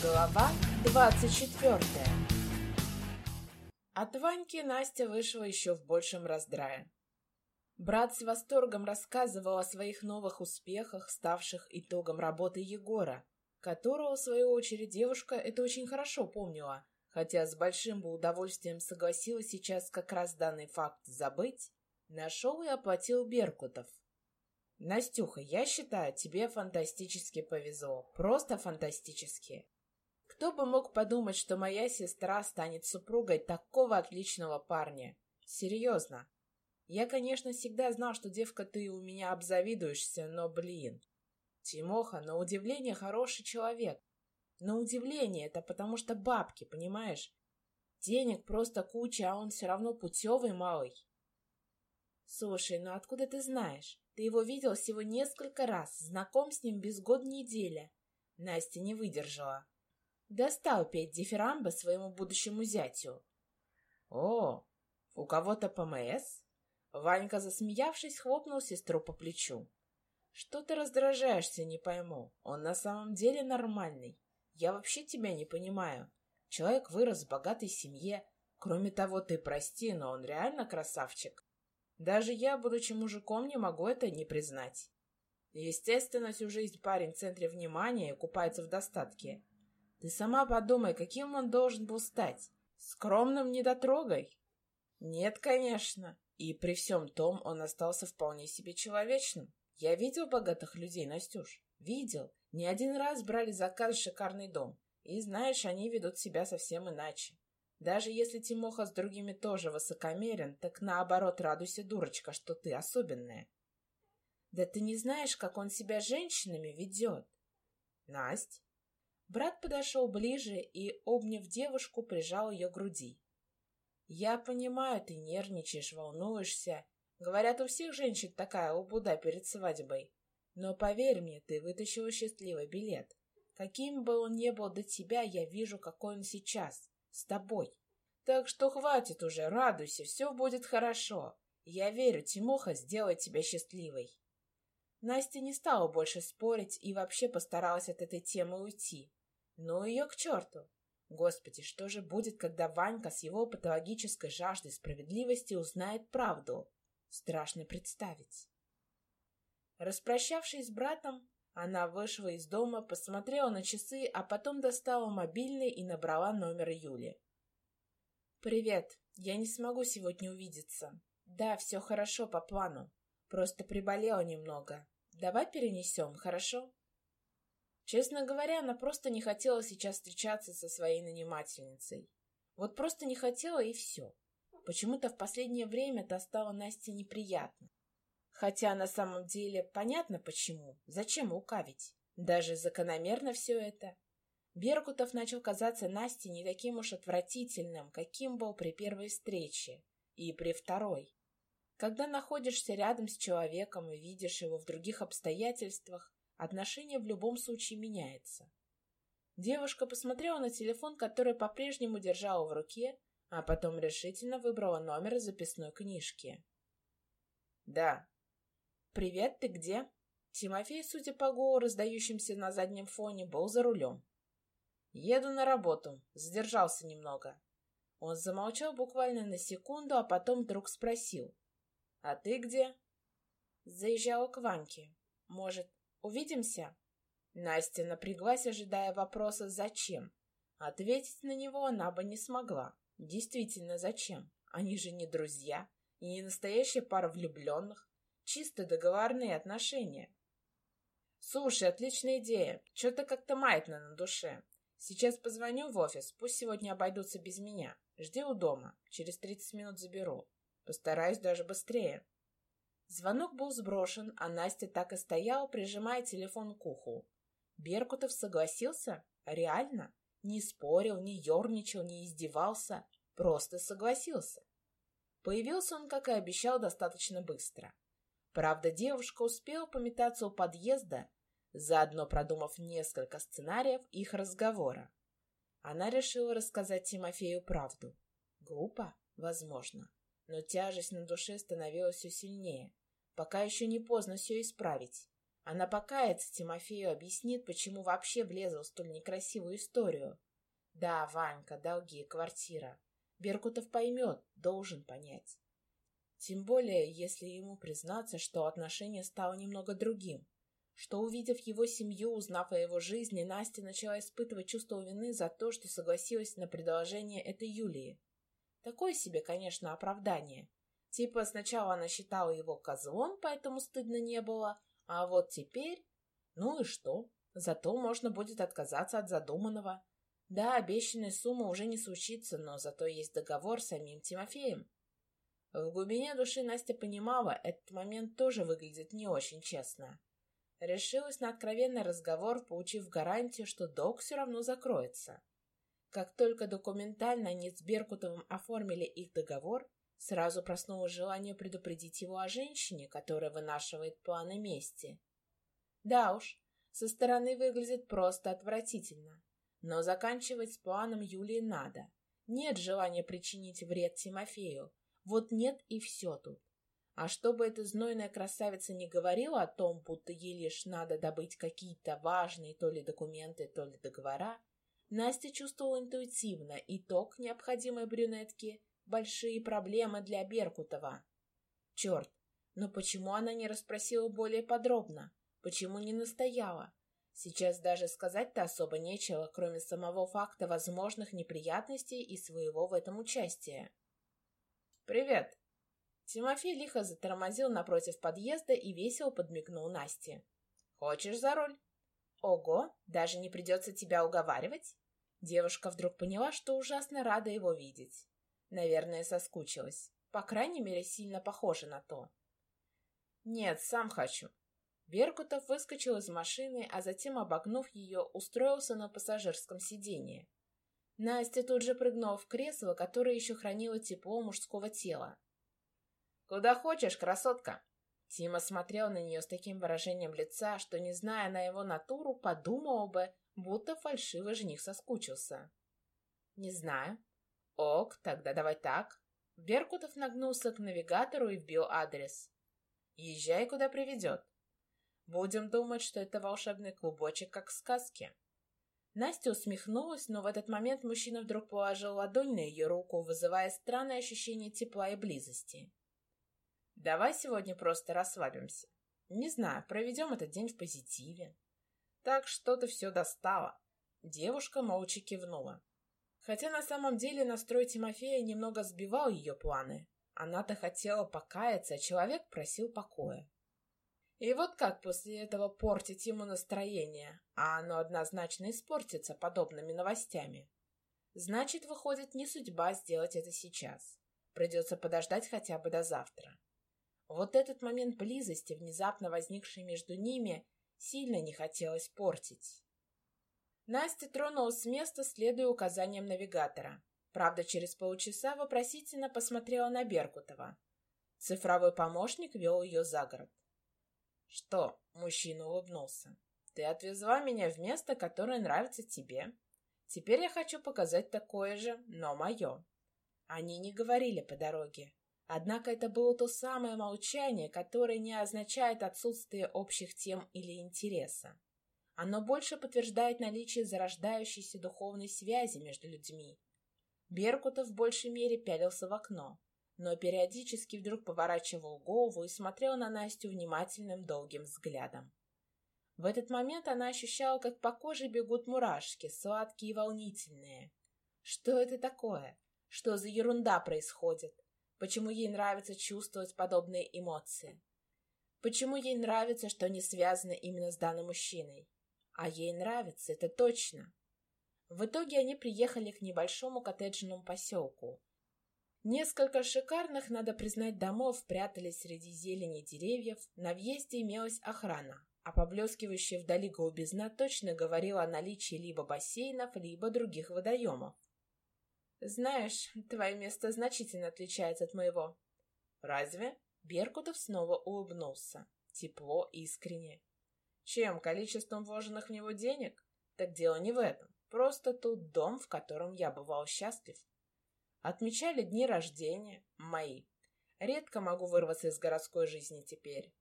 Глава 24 От Ваньки Настя вышла еще в большем раздрае. Брат с восторгом рассказывал о своих новых успехах, ставших итогом работы Егора, которого, в свою очередь, девушка это очень хорошо помнила, хотя с большим бы удовольствием согласилась сейчас как раз данный факт забыть, нашел и оплатил Беркутов. «Настюха, я считаю, тебе фантастически повезло. Просто фантастически. Кто бы мог подумать, что моя сестра станет супругой такого отличного парня? Серьезно. Я, конечно, всегда знал, что, девка, ты у меня обзавидуешься, но, блин. Тимоха, на удивление, хороший человек. На удивление, это потому что бабки, понимаешь? Денег просто куча, а он все равно путевый малый. Слушай, ну откуда ты знаешь? Ты его видел всего несколько раз, знаком с ним без год неделя. Настя не выдержала. Достал петь дифирамбы своему будущему зятю. О, у кого-то ПМС? Ванька, засмеявшись, хлопнул сестру по плечу. Что ты раздражаешься, не пойму. Он на самом деле нормальный. Я вообще тебя не понимаю. Человек вырос в богатой семье. Кроме того, ты прости, но он реально красавчик. Даже я, будучи мужиком, не могу это не признать. Естественно, всю жизнь парень в центре внимания и купается в достатке. Ты сама подумай, каким он должен был стать? Скромным недотрогой? Нет, конечно. И при всем том он остался вполне себе человечным. Я видел богатых людей, Настюш. Видел. Не один раз брали заказ в шикарный дом. И знаешь, они ведут себя совсем иначе. Даже если Тимоха с другими тоже высокомерен, так наоборот радуйся, дурочка, что ты особенная. Да ты не знаешь, как он себя женщинами ведет. Насть. Брат подошел ближе и, обняв девушку, прижал ее к груди. Я понимаю, ты нервничаешь, волнуешься. Говорят, у всех женщин такая убуда перед свадьбой. Но поверь мне, ты вытащила счастливый билет. Каким бы он ни был до тебя, я вижу, какой он сейчас с тобой. Так что хватит уже, радуйся, все будет хорошо. Я верю, Тимоха сделает тебя счастливой. Настя не стала больше спорить и вообще постаралась от этой темы уйти. Ну ее к черту. Господи, что же будет, когда Ванька с его патологической жаждой справедливости узнает правду? Страшно представить. Распрощавшись с братом, она вышла из дома, посмотрела на часы, а потом достала мобильный и набрала номер Юли. «Привет. Я не смогу сегодня увидеться. Да, все хорошо по плану. Просто приболела немного. Давай перенесем, хорошо?» Честно говоря, она просто не хотела сейчас встречаться со своей нанимательницей. Вот просто не хотела и все. Почему-то в последнее время это стало Насте неприятно. Хотя на самом деле понятно почему. Зачем лукавить? Даже закономерно все это. Беркутов начал казаться Насте не таким уж отвратительным, каким был при первой встрече и при второй. Когда находишься рядом с человеком и видишь его в других обстоятельствах, отношение в любом случае меняется. Девушка посмотрела на телефон, который по-прежнему держала в руке, а потом решительно выбрала номер записной книжки. «Да», «Привет, ты где?» Тимофей, судя по говору, раздающимся на заднем фоне, был за рулем. «Еду на работу. Задержался немного». Он замолчал буквально на секунду, а потом вдруг спросил. «А ты где?» Заезжала к Ваньке. «Может, увидимся?» Настя напряглась, ожидая вопроса «Зачем?». Ответить на него она бы не смогла. Действительно, зачем? Они же не друзья и не настоящая пара влюбленных. Чисто договорные отношения. Слушай, отличная идея. Что-то как-то маятно на душе. Сейчас позвоню в офис, пусть сегодня обойдутся без меня. Жди у дома. Через 30 минут заберу. Постараюсь даже быстрее. Звонок был сброшен, а Настя так и стояла, прижимая телефон к уху. Беркутов согласился? Реально? Не спорил, не ерничал, не издевался. Просто согласился. Появился он, как и обещал, достаточно быстро. Правда, девушка успела пометаться у подъезда, заодно продумав несколько сценариев их разговора. Она решила рассказать Тимофею правду. Глупо? Возможно. Но тяжесть на душе становилась все сильнее. Пока еще не поздно все исправить. Она покается Тимофею, объяснит, почему вообще влезла в столь некрасивую историю. Да, Ванька, долги, квартира. Беркутов поймет, должен понять. Тем более, если ему признаться, что отношение стало немного другим, что, увидев его семью, узнав о его жизни, Настя начала испытывать чувство вины за то, что согласилась на предложение этой Юлии. Такое себе, конечно, оправдание. Типа сначала она считала его козлом, поэтому стыдно не было, а вот теперь... Ну и что? Зато можно будет отказаться от задуманного. Да, обещанная сумма уже не случится, но зато есть договор с самим Тимофеем. В глубине души Настя понимала, этот момент тоже выглядит не очень честно. Решилась на откровенный разговор, получив гарантию, что долг все равно закроется. Как только документально они с Беркутовым оформили их договор, сразу проснулось желание предупредить его о женщине, которая вынашивает планы мести. Да уж, со стороны выглядит просто отвратительно. Но заканчивать с планом Юлии надо. Нет желания причинить вред Тимофею. Вот нет и все тут. А чтобы эта знойная красавица не говорила о том, будто ей лишь надо добыть какие-то важные то ли документы, то ли договора, Настя чувствовала интуитивно итог необходимой брюнетки — большие проблемы для Беркутова. Черт, но почему она не расспросила более подробно? Почему не настояла? Сейчас даже сказать-то особо нечего, кроме самого факта возможных неприятностей и своего в этом участия. «Привет!» Тимофей лихо затормозил напротив подъезда и весело подмигнул Насте. «Хочешь за руль?» «Ого, даже не придется тебя уговаривать?» Девушка вдруг поняла, что ужасно рада его видеть. Наверное, соскучилась. По крайней мере, сильно похоже на то. «Нет, сам хочу». Беркутов выскочил из машины, а затем, обогнув ее, устроился на пассажирском сиденье. Настя тут же прыгнула в кресло, которое еще хранило тепло мужского тела. «Куда хочешь, красотка!» Тима смотрел на нее с таким выражением лица, что, не зная на его натуру, подумал бы, будто фальшивый жених соскучился. «Не знаю». «Ок, тогда давай так». Беркутов нагнулся к навигатору и вбил адрес. «Езжай, куда приведет. Будем думать, что это волшебный клубочек, как в сказке». Настя усмехнулась, но в этот момент мужчина вдруг положил ладонь на ее руку, вызывая странное ощущение тепла и близости. «Давай сегодня просто расслабимся. Не знаю, проведем этот день в позитиве. Так что-то все достало. Девушка молча кивнула. Хотя на самом деле настрой Тимофея немного сбивал ее планы. Она-то хотела покаяться, а человек просил покоя. И вот как после этого портить ему настроение, а оно однозначно испортится подобными новостями. Значит, выходит, не судьба сделать это сейчас. Придется подождать хотя бы до завтра. Вот этот момент близости, внезапно возникший между ними, сильно не хотелось портить. Настя тронулась с места, следуя указаниям навигатора. Правда, через полчаса вопросительно посмотрела на Беркутова. Цифровой помощник вел ее за город. «Что?» — мужчина улыбнулся. «Ты отвезла меня в место, которое нравится тебе. Теперь я хочу показать такое же, но мое». Они не говорили по дороге. Однако это было то самое молчание, которое не означает отсутствие общих тем или интереса. Оно больше подтверждает наличие зарождающейся духовной связи между людьми. Беркутов в большей мере пялился в окно, но периодически вдруг поворачивал голову и смотрел на Настю внимательным долгим взглядом. В этот момент она ощущала, как по коже бегут мурашки, сладкие и волнительные. Что это такое? Что за ерунда происходит? Почему ей нравится чувствовать подобные эмоции? Почему ей нравится, что они связаны именно с данным мужчиной? А ей нравится, это точно. В итоге они приехали к небольшому коттеджному поселку. Несколько шикарных, надо признать, домов прятались среди зелени деревьев, на въезде имелась охрана, а поблескивающая вдали голубизна точно говорила о наличии либо бассейнов, либо других водоемов. Знаешь, твое место значительно отличается от моего. Разве? Беркутов снова улыбнулся. Тепло, искренне. Чем? Количеством вложенных в него денег? Так дело не в этом. Просто тут дом, в котором я бывал счастлив. Отмечали дни рождения. Мои. Редко могу вырваться из городской жизни теперь.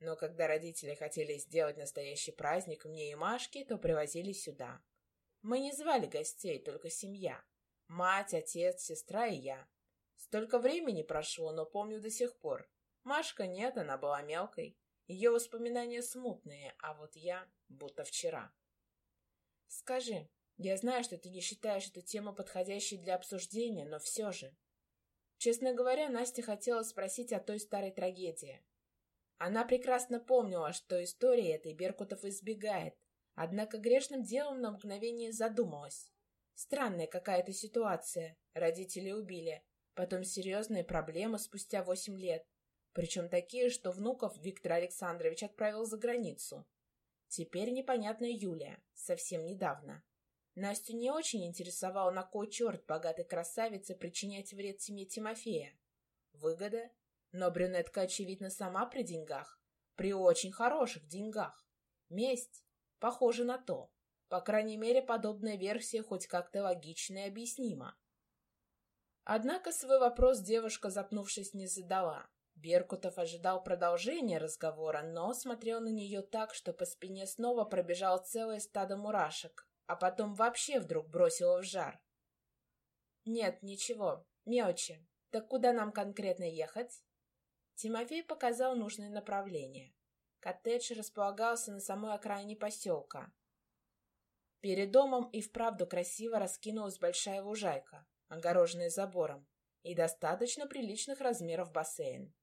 Но когда родители хотели сделать настоящий праздник мне и Машке, то привозили сюда. Мы не звали гостей, только семья. Мать, отец, сестра и я. Столько времени прошло, но помню до сих пор. Машка нет, она была мелкой. Ее воспоминания смутные, а вот я будто вчера. Скажи, я знаю, что ты не считаешь эту тему подходящей для обсуждения, но все же. Честно говоря, Настя хотела спросить о той старой трагедии. Она прекрасно помнила, что истории этой Беркутов избегает, однако грешным делом на мгновение задумалась. Странная какая-то ситуация. Родители убили. Потом серьезные проблемы спустя восемь лет. Причем такие, что внуков Виктор Александрович отправил за границу. Теперь непонятная Юлия, совсем недавно. Настю не очень интересовал, на кой черт богатой красавице причинять вред семье Тимофея. Выгода? Но брюнетка, очевидно, сама при деньгах. При очень хороших деньгах. Месть? Похоже на то. По крайней мере, подобная версия хоть как-то логична и объяснима. Однако свой вопрос девушка, запнувшись, не задала. Беркутов ожидал продолжения разговора, но смотрел на нее так, что по спине снова пробежал целое стадо мурашек, а потом вообще вдруг бросило в жар. «Нет, ничего, мелочи. Так куда нам конкретно ехать?» Тимофей показал нужное направление. Коттедж располагался на самой окраине поселка. Перед домом и вправду красиво раскинулась большая лужайка, огороженная забором, и достаточно приличных размеров бассейн.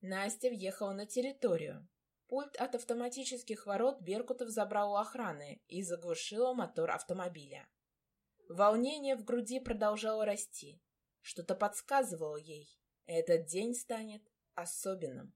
Настя въехала на территорию. Пульт от автоматических ворот Беркутов забрал у охраны и заглушил мотор автомобиля. Волнение в груди продолжало расти. Что-то подсказывало ей. Этот день станет особенным.